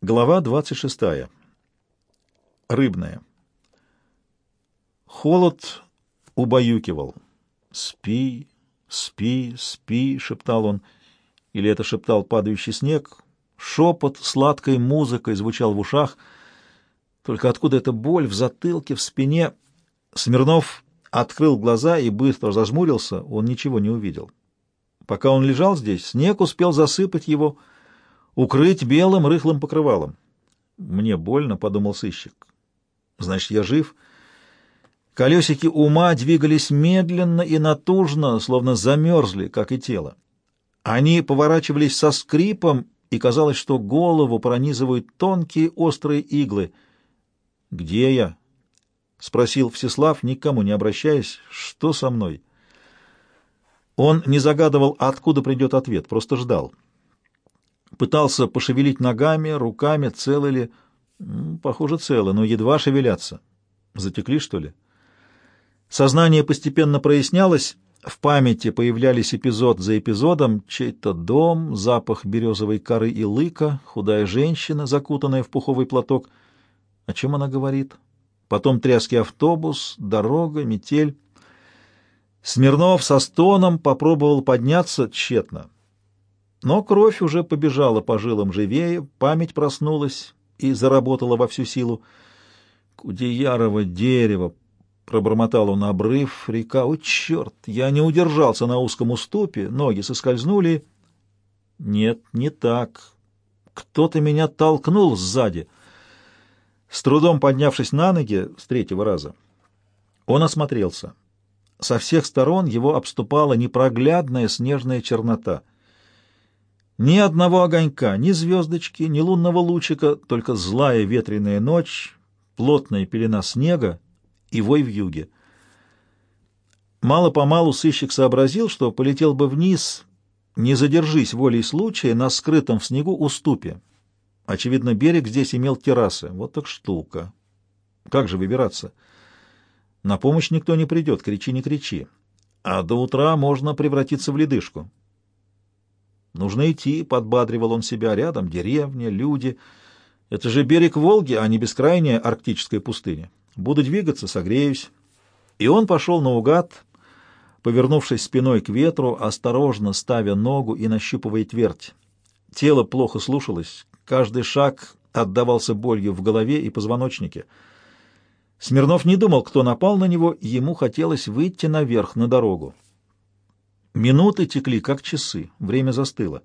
Глава 26. Рыбная. Холод убаюкивал. «Спи, спи, спи», — шептал он. Или это шептал падающий снег. Шепот сладкой музыкой звучал в ушах. Только откуда эта боль в затылке, в спине? Смирнов открыл глаза и быстро зажмурился. Он ничего не увидел. Пока он лежал здесь, снег успел засыпать его, — укрыть белым рыхлым покрывалом. Мне больно, — подумал сыщик. Значит, я жив. Колесики ума двигались медленно и натужно, словно замерзли, как и тело. Они поворачивались со скрипом, и казалось, что голову пронизывают тонкие острые иглы. «Где я?» — спросил Всеслав, никому не обращаясь. «Что со мной?» Он не загадывал, откуда придет ответ, просто ждал. Пытался пошевелить ногами, руками, целы ли. Похоже, целы, но едва шевелятся. Затекли, что ли? Сознание постепенно прояснялось, в памяти появлялись эпизод за эпизодом, чей-то дом, запах березовой коры и лыка, худая женщина, закутанная в пуховый платок. О чем она говорит? Потом тряский автобус, дорога, метель. Смирнов со стоном попробовал подняться тщетно. Но кровь уже побежала по жилам живее, память проснулась и заработала во всю силу. Кудеярово дерево, пробормотал он обрыв, река. О, черт! Я не удержался на узком уступе, ноги соскользнули. Нет, не так. Кто-то меня толкнул сзади. С трудом поднявшись на ноги с третьего раза, он осмотрелся. Со всех сторон его обступала непроглядная снежная чернота — ни одного огонька, ни звездочки, ни лунного лучика, только злая ветреная ночь, плотная пелена снега и вой в юге. Мало-помалу сыщик сообразил, что полетел бы вниз, не задержись волей случая, на скрытом в снегу уступе. Очевидно, берег здесь имел террасы. Вот так штука. Как же выбираться? На помощь никто не придет, кричи, не кричи. А до утра можно превратиться в ледышку. Нужно идти, — подбадривал он себя, — рядом деревня, люди. Это же берег Волги, а не бескрайняя арктическая пустыня. Буду двигаться, согреюсь. И он пошел наугад, повернувшись спиной к ветру, осторожно ставя ногу и нащупывая твердь. Тело плохо слушалось, каждый шаг отдавался болью в голове и позвоночнике. Смирнов не думал, кто напал на него, ему хотелось выйти наверх, на дорогу. Минуты текли, как часы, время застыло.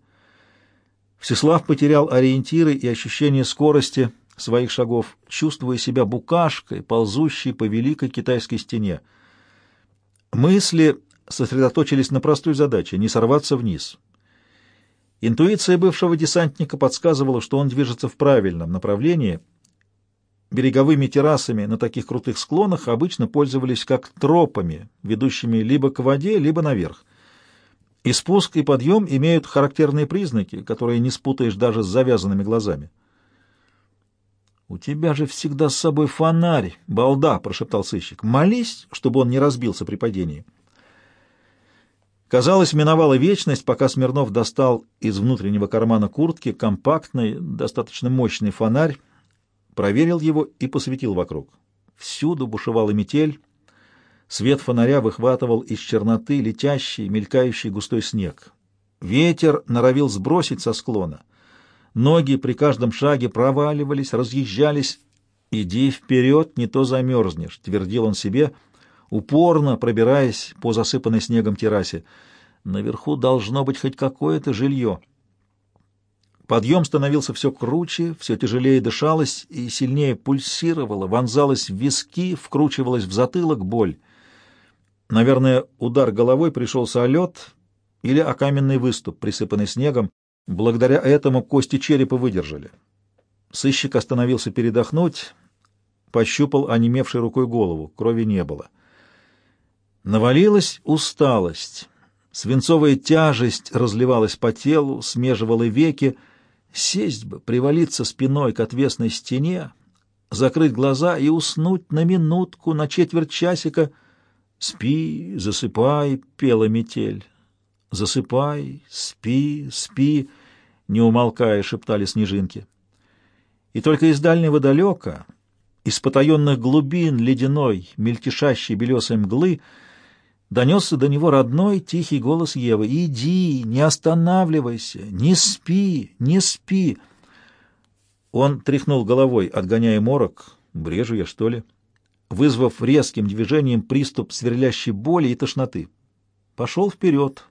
Всеслав потерял ориентиры и ощущение скорости своих шагов, чувствуя себя букашкой, ползущей по великой китайской стене. Мысли сосредоточились на простой задаче — не сорваться вниз. Интуиция бывшего десантника подсказывала, что он движется в правильном направлении. Береговыми террасами на таких крутых склонах обычно пользовались как тропами, ведущими либо к воде, либо наверх. И спуск, и подъем имеют характерные признаки, которые не спутаешь даже с завязанными глазами. «У тебя же всегда с собой фонарь, балда!» — прошептал сыщик. «Молись, чтобы он не разбился при падении». Казалось, миновала вечность, пока Смирнов достал из внутреннего кармана куртки компактный, достаточно мощный фонарь, проверил его и посветил вокруг. Всюду бушевала метель, Свет фонаря выхватывал из черноты летящий, мелькающий густой снег. Ветер норовил сбросить со склона. Ноги при каждом шаге проваливались, разъезжались. «Иди вперед, не то замерзнешь», — твердил он себе, упорно пробираясь по засыпанной снегом террасе. «Наверху должно быть хоть какое-то жилье». Подъем становился все круче, все тяжелее дышалось и сильнее пульсировало, вонзалось в виски, вкручивалась в затылок боль. Наверное, удар головой пришелся о лед или о каменный выступ, присыпанный снегом. Благодаря этому кости черепа выдержали. Сыщик остановился передохнуть, пощупал онемевшей рукой голову. Крови не было. Навалилась усталость. Свинцовая тяжесть разливалась по телу, смеживала веки. Сесть бы, привалиться спиной к отвесной стене, закрыть глаза и уснуть на минутку, на четверть часика — «Спи, засыпай», — пела метель. «Засыпай, спи, спи», — не умолкая шептали снежинки. И только из дальнего далека, из потаенных глубин ледяной, мельтешащей белесой мглы, донесся до него родной тихий голос Евы. «Иди, не останавливайся, не спи, не спи!» Он тряхнул головой, отгоняя морок. «Брежу я, что ли?» Вызвав резким движением приступ сверлящей боли и тошноты. Пошел вперед.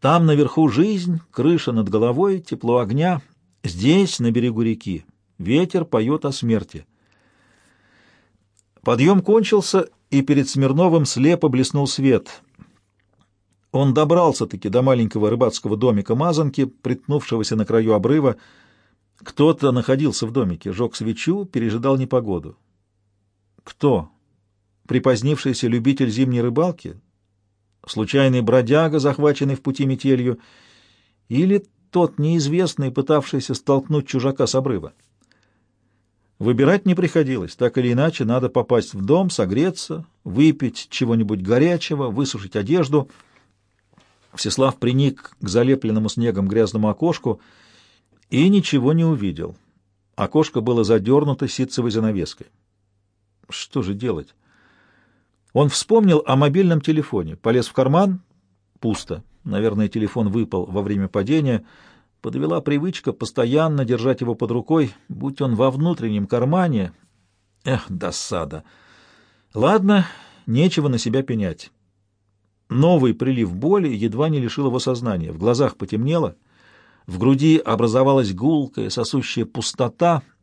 Там наверху жизнь, крыша над головой, тепло огня. Здесь, на берегу реки, ветер поет о смерти. Подъем кончился, и перед Смирновым слепо блеснул свет. Он добрался-таки до маленького рыбацкого домика Мазанки, приткнувшегося на краю обрыва. Кто-то находился в домике, жег свечу, пережидал непогоду. Кто? Припозднившийся любитель зимней рыбалки? Случайный бродяга, захваченный в пути метелью? Или тот неизвестный, пытавшийся столкнуть чужака с обрыва? Выбирать не приходилось. Так или иначе, надо попасть в дом, согреться, выпить чего-нибудь горячего, высушить одежду. Всеслав приник к залепленному снегом грязному окошку и ничего не увидел. Окошко было задернуто ситцевой занавеской. Что же делать? Он вспомнил о мобильном телефоне, полез в карман — пусто. Наверное, телефон выпал во время падения. Подвела привычка постоянно держать его под рукой, будь он во внутреннем кармане. Эх, досада! Ладно, нечего на себя пенять. Новый прилив боли едва не лишил его сознания. В глазах потемнело, в груди образовалась гулкая, сосущая пустота —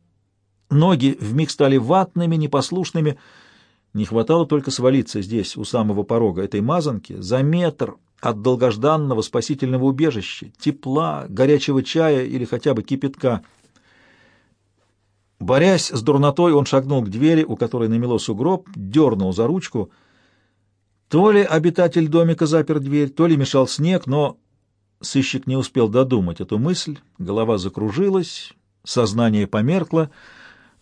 Ноги вмиг стали ватными, непослушными. Не хватало только свалиться здесь, у самого порога этой мазанки, за метр от долгожданного спасительного убежища, тепла, горячего чая или хотя бы кипятка. Борясь с дурнотой, он шагнул к двери, у которой намело сугроб, дернул за ручку. То ли обитатель домика запер дверь, то ли мешал снег, но сыщик не успел додумать эту мысль, голова закружилась, сознание померкло —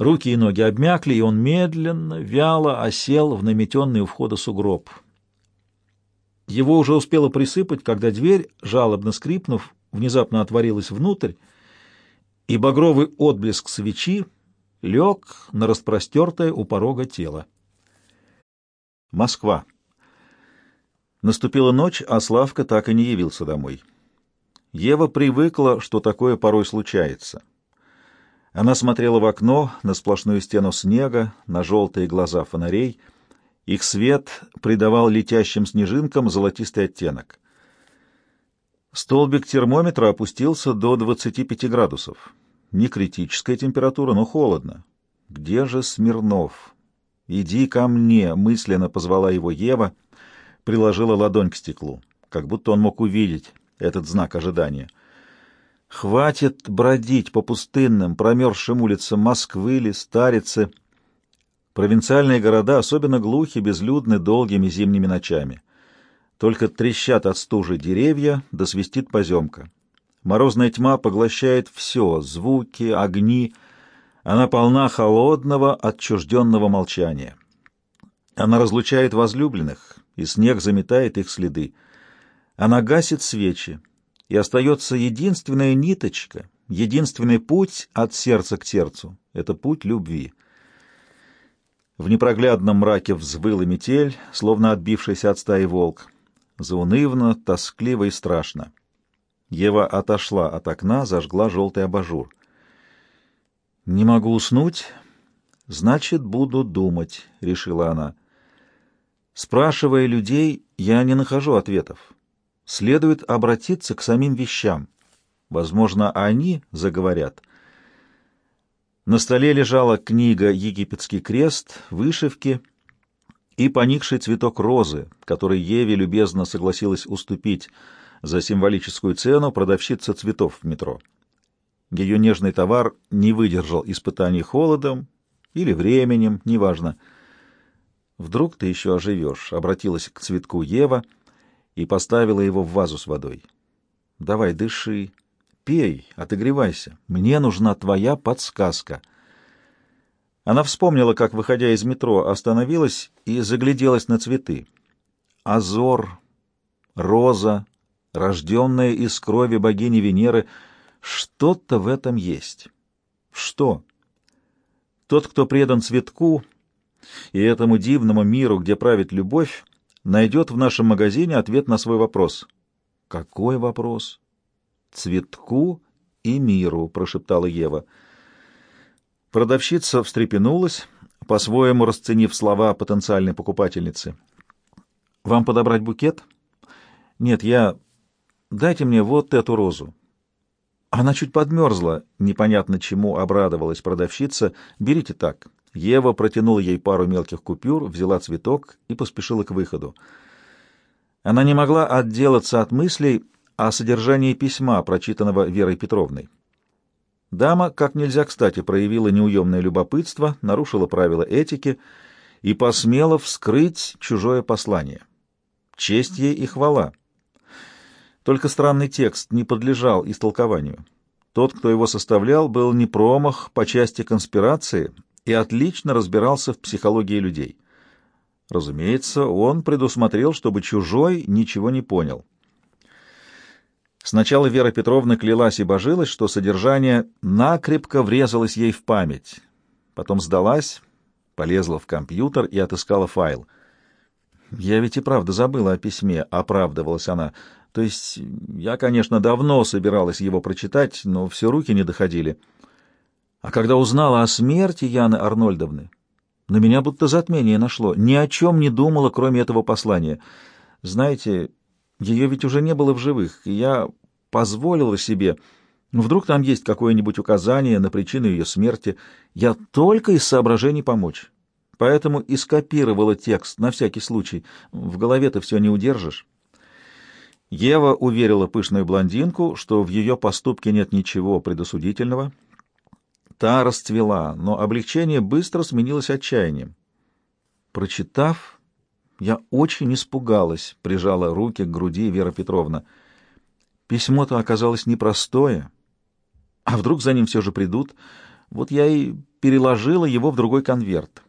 Руки и ноги обмякли, и он медленно, вяло осел в наметенный у входа сугроб. Его уже успело присыпать, когда дверь, жалобно скрипнув, внезапно отворилась внутрь, и багровый отблеск свечи лег на распростертое у порога тело. Москва. Наступила ночь, а Славка так и не явился домой. Ева привыкла, что такое порой случается — она смотрела в окно на сплошную стену снега, на желтые глаза фонарей. Их свет придавал летящим снежинкам золотистый оттенок. Столбик термометра опустился до 25 градусов. Не критическая температура, но холодно. «Где же Смирнов?» «Иди ко мне!» — мысленно позвала его Ева, приложила ладонь к стеклу, как будто он мог увидеть этот знак ожидания — Хватит бродить по пустынным, промерзшим улицам Москвы или Старицы. Провинциальные города особенно глухи, безлюдны долгими зимними ночами. Только трещат от стужи деревья, да свистит поземка. Морозная тьма поглощает все — звуки, огни. Она полна холодного, отчужденного молчания. Она разлучает возлюбленных, и снег заметает их следы. Она гасит свечи, и остается единственная ниточка, единственный путь от сердца к сердцу — это путь любви. В непроглядном мраке взвыла метель, словно отбившийся от стаи волк. Заунывно, тоскливо и страшно. Ева отошла от окна, зажгла желтый абажур. «Не могу уснуть, значит, буду думать», — решила она. Спрашивая людей, я не нахожу ответов следует обратиться к самим вещам. Возможно, они заговорят. На столе лежала книга «Египетский крест», вышивки и поникший цветок розы, который Еве любезно согласилась уступить за символическую цену продавщица цветов в метро. Ее нежный товар не выдержал испытаний холодом или временем, неважно. «Вдруг ты еще оживешь», — обратилась к цветку Ева — и поставила его в вазу с водой. «Давай, дыши, пей, отогревайся. Мне нужна твоя подсказка». Она вспомнила, как, выходя из метро, остановилась и загляделась на цветы. Азор, роза, рожденная из крови богини Венеры, что-то в этом есть. Что? Тот, кто предан цветку и этому дивному миру, где правит любовь, найдет в нашем магазине ответ на свой вопрос. Какой вопрос? Цветку и миру, прошептала Ева. Продавщица встрепенулась, по-своему расценив слова потенциальной покупательницы. «Вам подобрать букет?» «Нет, я... Дайте мне вот эту розу». Она чуть подмерзла, непонятно чему обрадовалась продавщица. «Берите так». Ева протянула ей пару мелких купюр, взяла цветок и поспешила к выходу. Она не могла отделаться от мыслей о содержании письма, прочитанного Верой Петровной. Дама, как нельзя кстати, проявила неуемное любопытство, нарушила правила этики и посмела вскрыть чужое послание. Честь ей и хвала. Только странный текст не подлежал истолкованию. Тот, кто его составлял, был не промах по части конспирации и отлично разбирался в психологии людей. Разумеется, он предусмотрел, чтобы чужой ничего не понял. Сначала Вера Петровна клялась и божилась, что содержание накрепко врезалось ей в память. Потом сдалась, полезла в компьютер и отыскала файл. «Я ведь и правда забыла о письме», — оправдывалась она. «То есть я, конечно, давно собиралась его прочитать, но все руки не доходили. А когда узнала о смерти Яны Арнольдовны, на меня будто затмение нашло. Ни о чем не думала, кроме этого послания. Знаете, ее ведь уже не было в живых, и я позволила себе... Вдруг там есть какое-нибудь указание на причину ее смерти. Я только из соображений помочь. Поэтому и скопировала текст на всякий случай. В голове-то все не удержишь. Ева уверила пышную блондинку, что в ее поступке нет ничего предосудительного. Та расцвела, но облегчение быстро сменилось отчаянием. Прочитав, я очень испугалась, прижала руки к груди Вера Петровна. Письмо-то оказалось непростое. А вдруг за ним все же придут? Вот я и переложила его в другой конверт.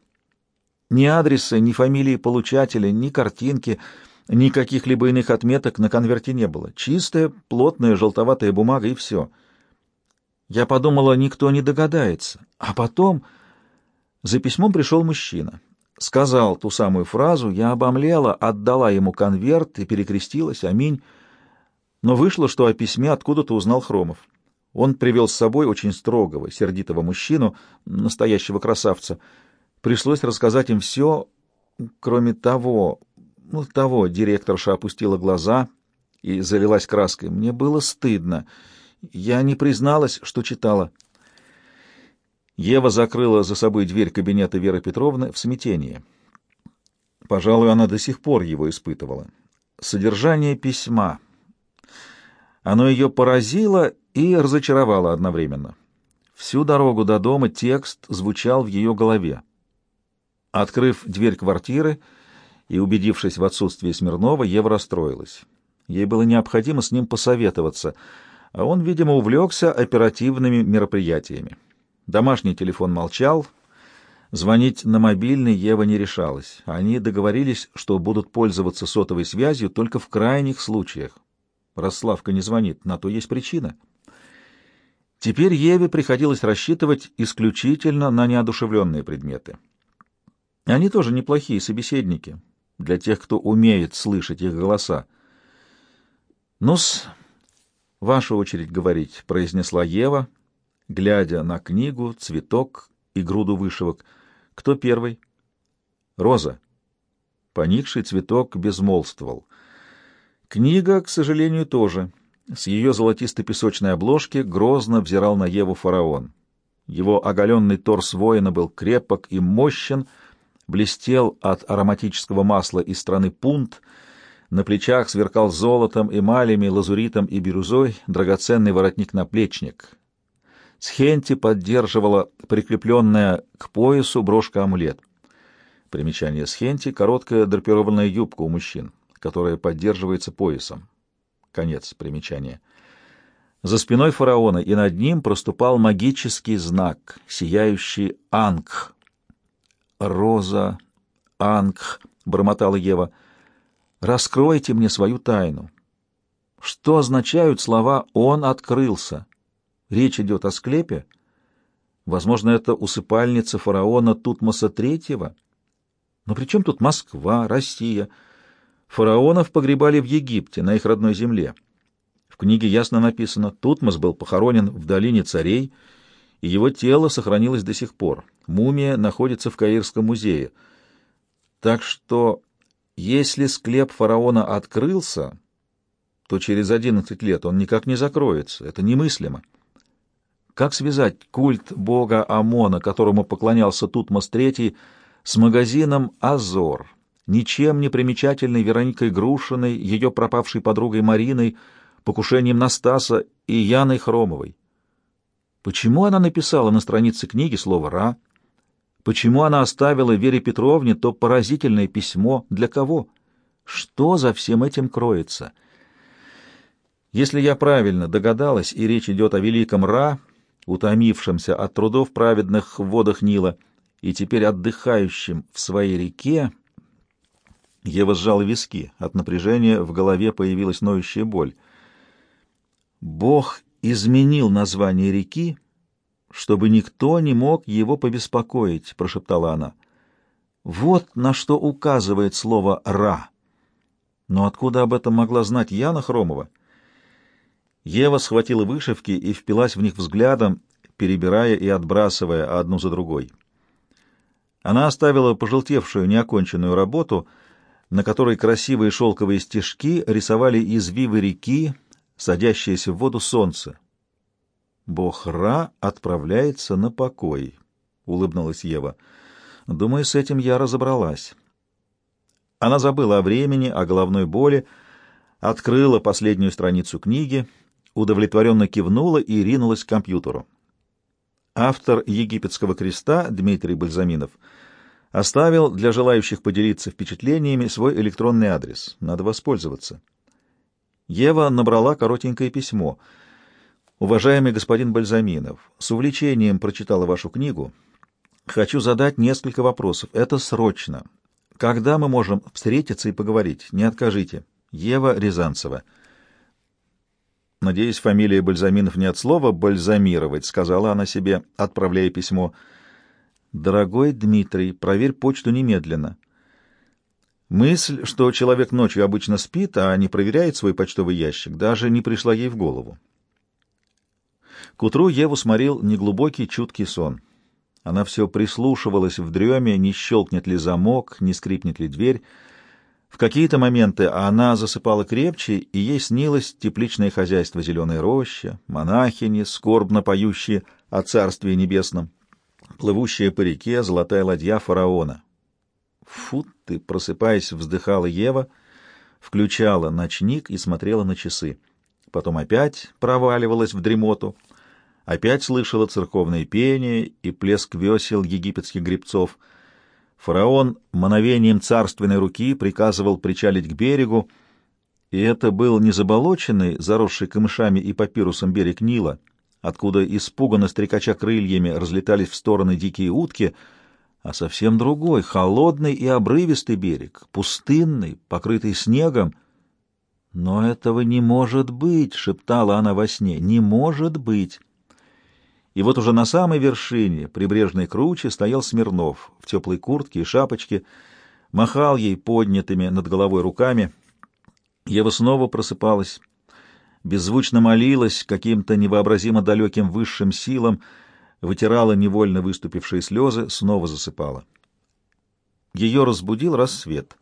Ни адреса, ни фамилии получателя, ни картинки, ни каких-либо иных отметок на конверте не было. Чистая, плотная, желтоватая бумага и все. Я подумала, никто не догадается. А потом за письмом пришел мужчина сказал ту самую фразу, я обомлела, отдала ему конверт и перекрестилась, аминь. Но вышло, что о письме откуда-то узнал Хромов. Он привел с собой очень строгого, сердитого мужчину, настоящего красавца. Пришлось рассказать им все, кроме того... Ну, того директорша опустила глаза и залилась краской. Мне было стыдно. Я не призналась, что читала. Ева закрыла за собой дверь кабинета Веры Петровны в смятении. Пожалуй, она до сих пор его испытывала. Содержание письма. Оно ее поразило и разочаровало одновременно. Всю дорогу до дома текст звучал в ее голове. Открыв дверь квартиры и убедившись в отсутствии Смирнова, Ева расстроилась. Ей было необходимо с ним посоветоваться, он, видимо, увлекся оперативными мероприятиями. Домашний телефон молчал. Звонить на мобильный Ева не решалась. Они договорились, что будут пользоваться сотовой связью только в крайних случаях. Раз Славка не звонит, на то есть причина. Теперь Еве приходилось рассчитывать исключительно на неодушевленные предметы. Они тоже неплохие собеседники для тех, кто умеет слышать их голоса. «Ну-с, ваша очередь говорить», — произнесла Ева, — глядя на книгу, цветок и груду вышивок. Кто первый? Роза. Поникший цветок безмолвствовал. Книга, к сожалению, тоже. С ее золотисто-песочной обложки грозно взирал на Еву фараон. Его оголенный торс воина был крепок и мощен, блестел от ароматического масла из страны пунт, на плечах сверкал золотом, эмалями, лазуритом и бирюзой драгоценный воротник-наплечник, Схенти поддерживала прикрепленная к поясу брошка-амулет. Примечание Схенти — короткая драпированная юбка у мужчин, которая поддерживается поясом. Конец примечания. За спиной фараона и над ним проступал магический знак, сияющий Ангх. «Роза, Ангх», — бормотала Ева, — «раскройте мне свою тайну». Что означают слова «он открылся»? Речь идет о склепе. Возможно, это усыпальница фараона Тутмоса III? Но при чем тут Москва, Россия? Фараонов погребали в Египте, на их родной земле. В книге ясно написано, Тутмос был похоронен в долине царей, и его тело сохранилось до сих пор. Мумия находится в Каирском музее. Так что, если склеп фараона открылся, то через одиннадцать лет он никак не закроется. Это немыслимо. Как связать культ бога Амона, которому поклонялся Тутмос III, с магазином «Азор», ничем не примечательной Вероникой Грушиной, ее пропавшей подругой Мариной, покушением Настаса и Яной Хромовой? Почему она написала на странице книги слово «Ра»? Почему она оставила Вере Петровне то поразительное письмо? Для кого? Что за всем этим кроется? Если я правильно догадалась, и речь идет о великом Ра, утомившемся от трудов праведных в водах Нила и теперь отдыхающим в своей реке, Ева сжала виски. От напряжения в голове появилась ноющая боль. Бог изменил название реки, чтобы никто не мог его побеспокоить, — прошептала она. Вот на что указывает слово «ра». Но откуда об этом могла знать Яна Хромова? Ева схватила вышивки и впилась в них взглядом, перебирая и отбрасывая одну за другой. Она оставила пожелтевшую неоконченную работу, на которой красивые шелковые стежки рисовали извивы реки, садящееся в воду солнце. «Бог Ра отправляется на покой», — улыбнулась Ева. «Думаю, с этим я разобралась». Она забыла о времени, о головной боли, открыла последнюю страницу книги, удовлетворенно кивнула и ринулась к компьютеру. Автор «Египетского креста» Дмитрий Бальзаминов оставил для желающих поделиться впечатлениями свой электронный адрес. Надо воспользоваться. Ева набрала коротенькое письмо. «Уважаемый господин Бальзаминов, с увлечением прочитала вашу книгу. Хочу задать несколько вопросов. Это срочно. Когда мы можем встретиться и поговорить? Не откажите. Ева Рязанцева». «Надеюсь, фамилия Бальзаминов не от слова «бальзамировать», — сказала она себе, отправляя письмо. «Дорогой Дмитрий, проверь почту немедленно». Мысль, что человек ночью обычно спит, а не проверяет свой почтовый ящик, даже не пришла ей в голову. К утру Еву сморил неглубокий, чуткий сон. Она все прислушивалась в дреме, не щелкнет ли замок, не скрипнет ли дверь. В какие-то моменты она засыпала крепче, и ей снилось тепличное хозяйство зеленой рощи, монахини, скорбно поющие о Царстве Небесном, плывущая по реке золотая ладья фараона. Фу ты, просыпаясь, вздыхала Ева, включала ночник и смотрела на часы. Потом опять проваливалась в дремоту, опять слышала церковное пение и плеск весел египетских гребцов. Фараон мановением царственной руки приказывал причалить к берегу, и это был не заболоченный, заросший камышами и папирусом берег Нила, откуда испуганно стрекача крыльями разлетались в стороны дикие утки — а совсем другой, холодный и обрывистый берег, пустынный, покрытый снегом. «Но этого не может быть!» — шептала она во сне. «Не может быть!» И вот уже на самой вершине прибрежной кручи стоял Смирнов в теплой куртке и шапочке, махал ей поднятыми над головой руками. Ева снова просыпалась, беззвучно молилась каким-то невообразимо далеким высшим силам — вытирала невольно выступившие слезы, снова засыпала. Ее разбудил рассвет.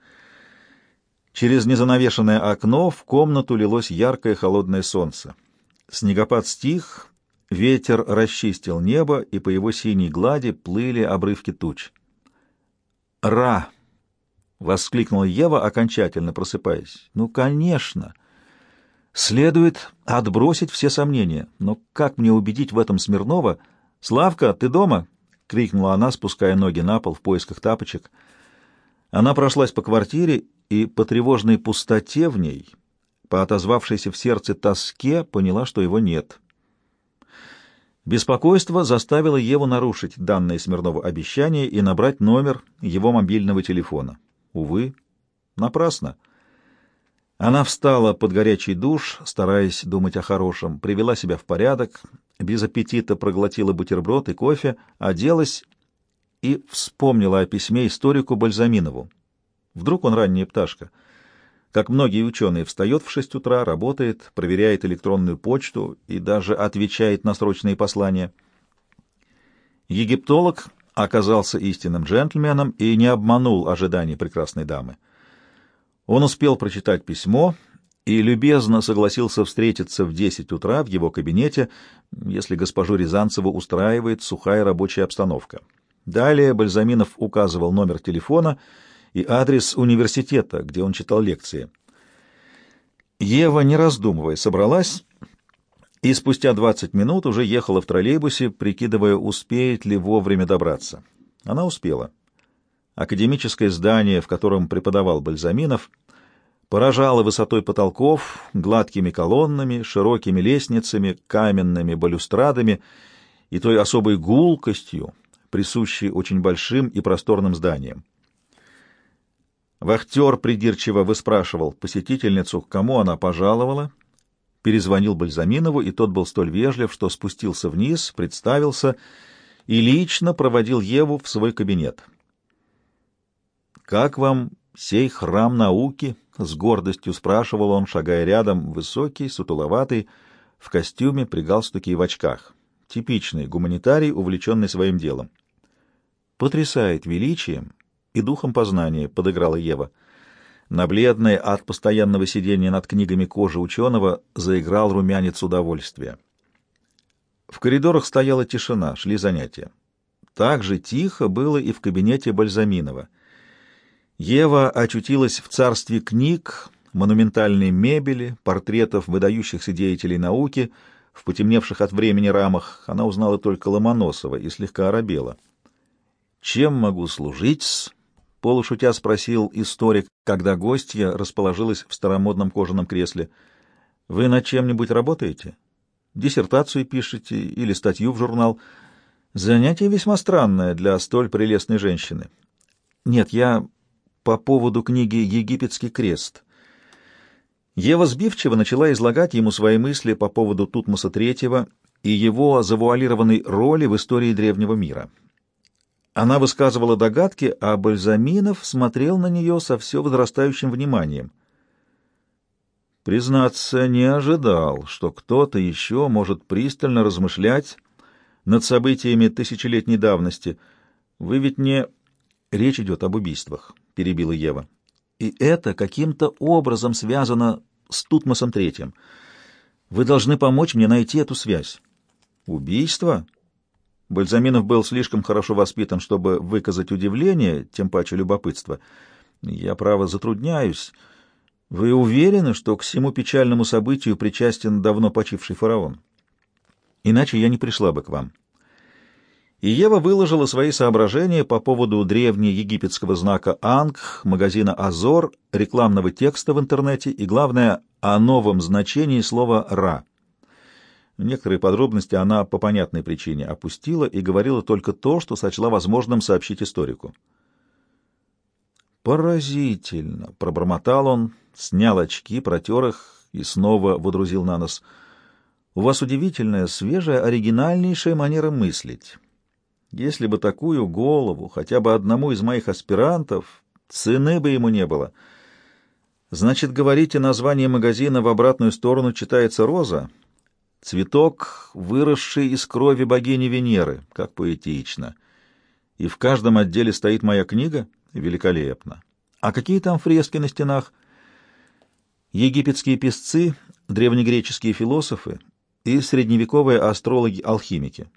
Через незанавешенное окно в комнату лилось яркое холодное солнце. Снегопад стих, ветер расчистил небо, и по его синей глади плыли обрывки туч. «Ра!» — воскликнула Ева, окончательно просыпаясь. «Ну, конечно!» Следует отбросить все сомнения, но как мне убедить в этом Смирнова — «Славка, ты дома?» — крикнула она, спуская ноги на пол в поисках тапочек. Она прошлась по квартире и по тревожной пустоте в ней, по отозвавшейся в сердце тоске, поняла, что его нет. Беспокойство заставило Еву нарушить данное Смирнову обещание и набрать номер его мобильного телефона. Увы, напрасно. Она встала под горячий душ, стараясь думать о хорошем, привела себя в порядок, без аппетита проглотила бутерброд и кофе, оделась и вспомнила о письме историку Бальзаминову. Вдруг он ранняя пташка. Как многие ученые, встает в шесть утра, работает, проверяет электронную почту и даже отвечает на срочные послания. Египтолог оказался истинным джентльменом и не обманул ожиданий прекрасной дамы. Он успел прочитать письмо и любезно согласился встретиться в десять утра в его кабинете, если госпожу Рязанцеву устраивает сухая рабочая обстановка. Далее Бальзаминов указывал номер телефона и адрес университета, где он читал лекции. Ева, не раздумывая, собралась и спустя двадцать минут уже ехала в троллейбусе, прикидывая, успеет ли вовремя добраться. Она успела. Академическое здание, в котором преподавал Бальзаминов, поражало высотой потолков, гладкими колоннами, широкими лестницами, каменными балюстрадами и той особой гулкостью, присущей очень большим и просторным зданиям. Вахтер придирчиво выспрашивал посетительницу, к кому она пожаловала, перезвонил Бальзаминову, и тот был столь вежлив, что спустился вниз, представился и лично проводил Еву в свой кабинет. «Как вам сей храм науки?» — с гордостью спрашивал он, шагая рядом, высокий, сутуловатый, в костюме, при галстуке и в очках. Типичный гуманитарий, увлеченный своим делом. «Потрясает величием и духом познания», — подыграла Ева. На бледной от постоянного сидения над книгами кожи ученого заиграл румянец удовольствия. В коридорах стояла тишина, шли занятия. Так же тихо было и в кабинете Бальзаминова — Ева очутилась в царстве книг, монументальной мебели, портретов выдающихся деятелей науки, в потемневших от времени рамах. Она узнала только Ломоносова и слегка оробела. «Чем могу служить?» — полушутя спросил историк, когда гостья расположилась в старомодном кожаном кресле. «Вы над чем-нибудь работаете? Диссертацию пишете или статью в журнал?» Занятие весьма странное для столь прелестной женщины. Нет, я по поводу книги «Египетский крест». Ева сбивчиво начала излагать ему свои мысли по поводу Тутмоса III и его завуалированной роли в истории древнего мира. Она высказывала догадки, а Бальзаминов смотрел на нее со все возрастающим вниманием. Признаться, не ожидал, что кто-то еще может пристально размышлять над событиями тысячелетней давности. Вы ведь не... Речь идет об убийствах. — перебила Ева. «И это каким-то образом связано с Тутмосом Третьим. Вы должны помочь мне найти эту связь». «Убийство?» Бальзаминов был слишком хорошо воспитан, чтобы выказать удивление, тем паче любопытство. «Я, право, затрудняюсь. Вы уверены, что к всему печальному событию причастен давно почивший фараон? Иначе я не пришла бы к вам» и Ева выложила свои соображения по поводу древнеегипетского знака «Анг», магазина «Азор», рекламного текста в интернете и, главное, о новом значении слова «ра». Некоторые подробности она по понятной причине опустила и говорила только то, что сочла возможным сообщить историку. «Поразительно!» — пробормотал он, снял очки, протер их и снова водрузил на нос. «У вас удивительная, свежая, оригинальнейшая манера мыслить». Если бы такую голову хотя бы одному из моих аспирантов, цены бы ему не было. Значит, говорите, название магазина в обратную сторону читается «Роза»? Цветок, выросший из крови богини Венеры, как поэтично. И в каждом отделе стоит моя книга? Великолепно. А какие там фрески на стенах? Египетские песцы, древнегреческие философы и средневековые астрологи-алхимики.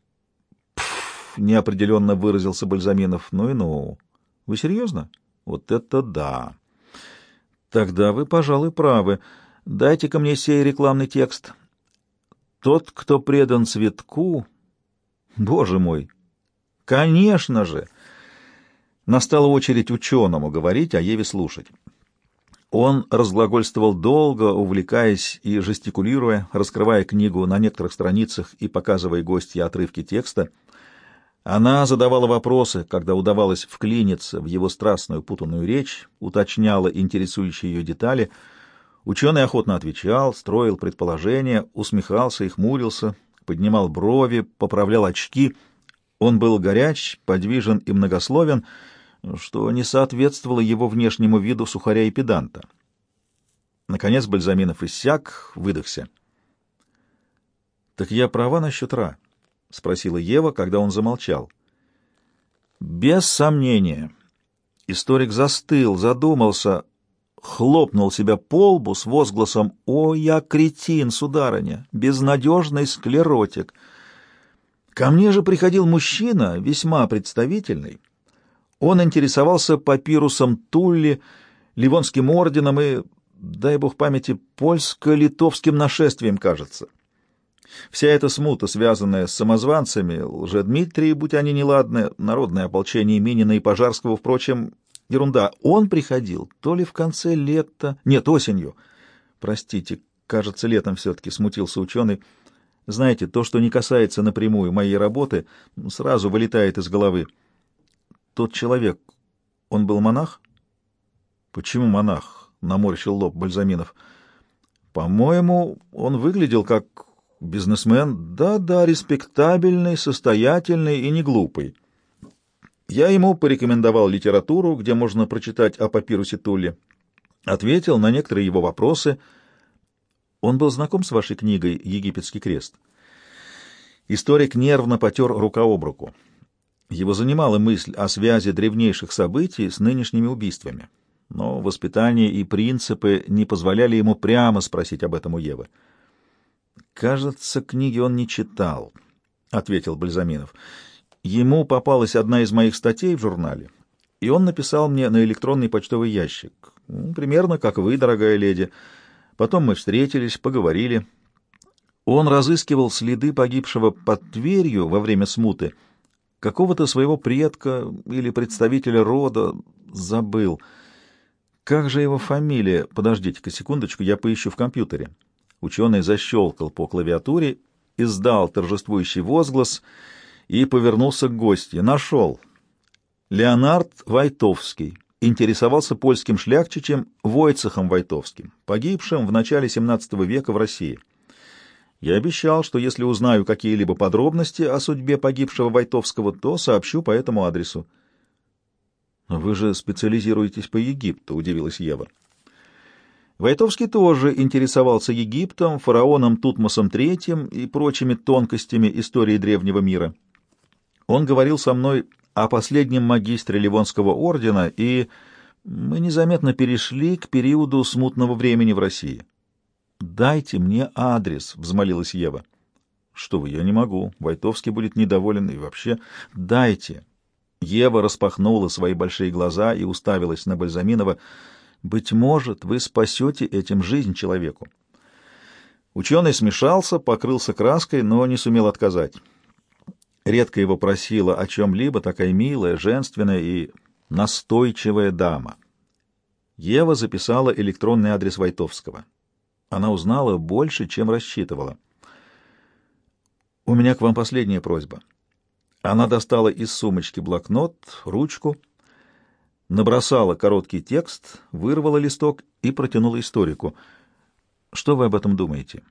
— неопределенно выразился Бальзаминов. «Ну и ну. Вы серьезно? Вот это да. Тогда вы, пожалуй, правы. Дайте-ка мне сей рекламный текст. Тот, кто предан цветку... Боже мой! Конечно же! Настала очередь ученому говорить, а Еве слушать. Он разглагольствовал долго, увлекаясь и жестикулируя, раскрывая книгу на некоторых страницах и показывая гостье отрывки текста — она задавала вопросы, когда удавалось вклиниться в его страстную путанную речь, уточняла интересующие ее детали. Ученый охотно отвечал, строил предположения, усмехался и хмурился, поднимал брови, поправлял очки. Он был горяч, подвижен и многословен, что не соответствовало его внешнему виду сухаря и педанта. Наконец Бальзаминов иссяк, выдохся. — Так я права насчет Ра? — спросила Ева, когда он замолчал. — Без сомнения. Историк застыл, задумался, хлопнул себя по лбу с возгласом «О, я кретин, сударыня, безнадежный склеротик!» Ко мне же приходил мужчина, весьма представительный. Он интересовался папирусом Тулли, Ливонским орденом и, дай бог памяти, польско-литовским нашествием, кажется. Вся эта смута, связанная с самозванцами, лжедмитрии, будь они неладны, народное ополчение Минина и Пожарского, впрочем, ерунда. Он приходил то ли в конце лета, нет, осенью. Простите, кажется, летом все-таки смутился ученый. Знаете, то, что не касается напрямую моей работы, сразу вылетает из головы. Тот человек, он был монах? Почему монах? Наморщил лоб Бальзаминов. По-моему, он выглядел как Бизнесмен, да-да, респектабельный, состоятельный и не глупый. Я ему порекомендовал литературу, где можно прочитать о папирусе Тулли. Ответил на некоторые его вопросы. Он был знаком с вашей книгой «Египетский крест». Историк нервно потер рука об руку. Его занимала мысль о связи древнейших событий с нынешними убийствами. Но воспитание и принципы не позволяли ему прямо спросить об этом у Евы. «Кажется, книги он не читал», — ответил Бальзаминов. «Ему попалась одна из моих статей в журнале, и он написал мне на электронный почтовый ящик. Ну, примерно как вы, дорогая леди. Потом мы встретились, поговорили. Он разыскивал следы погибшего под дверью во время смуты, какого-то своего предка или представителя рода, забыл. Как же его фамилия? Подождите-ка секундочку, я поищу в компьютере. Ученый защелкал по клавиатуре, издал торжествующий возглас и повернулся к гостю. Нашел. Леонард Войтовский интересовался польским шляхтичем Войцехом Войтовским, погибшим в начале XVII века в России. Я обещал, что если узнаю какие-либо подробности о судьбе погибшего Войтовского, то сообщу по этому адресу. — Вы же специализируетесь по Египту, — удивилась Ева. Войтовский тоже интересовался Египтом, фараоном Тутмосом III и прочими тонкостями истории древнего мира. Он говорил со мной о последнем магистре Ливонского ордена, и мы незаметно перешли к периоду смутного времени в России. «Дайте мне адрес», — взмолилась Ева. «Что вы, я не могу. Войтовский будет недоволен и вообще. Дайте». Ева распахнула свои большие глаза и уставилась на Бальзаминова. Быть может, вы спасете этим жизнь человеку. Ученый смешался, покрылся краской, но не сумел отказать. Редко его просила о чем-либо такая милая, женственная и настойчивая дама. Ева записала электронный адрес Войтовского. Она узнала больше, чем рассчитывала. «У меня к вам последняя просьба». Она достала из сумочки блокнот, ручку — набросала короткий текст, вырвала листок и протянула историку. «Что вы об этом думаете?»